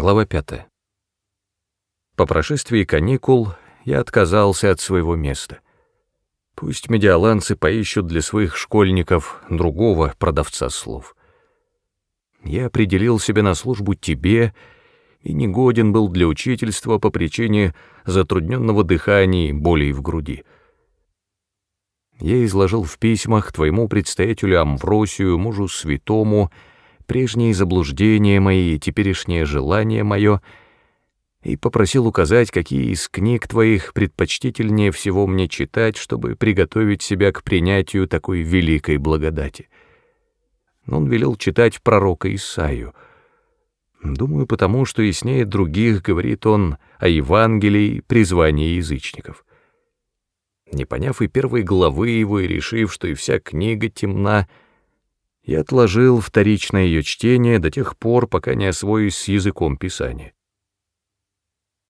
Глава 5. По прошествии каникул я отказался от своего места. Пусть медиаланцы поищут для своих школьников другого продавца слов. Я определил себя на службу тебе и не годен был для учительства по причине затрудненного дыхания и болей в груди. Я изложил в письмах твоему предстоятелю Амвросию, мужу святому, прежние заблуждения мои и теперешнее желание мое, и попросил указать, какие из книг твоих предпочтительнее всего мне читать, чтобы приготовить себя к принятию такой великой благодати. Он велел читать пророка Исаию. Думаю, потому что яснее других говорит он о Евангелии, призвании язычников. Не поняв и первой главы его и решив, что и вся книга темна, — и отложил вторичное ее чтение до тех пор, пока не освоюсь с языком писания.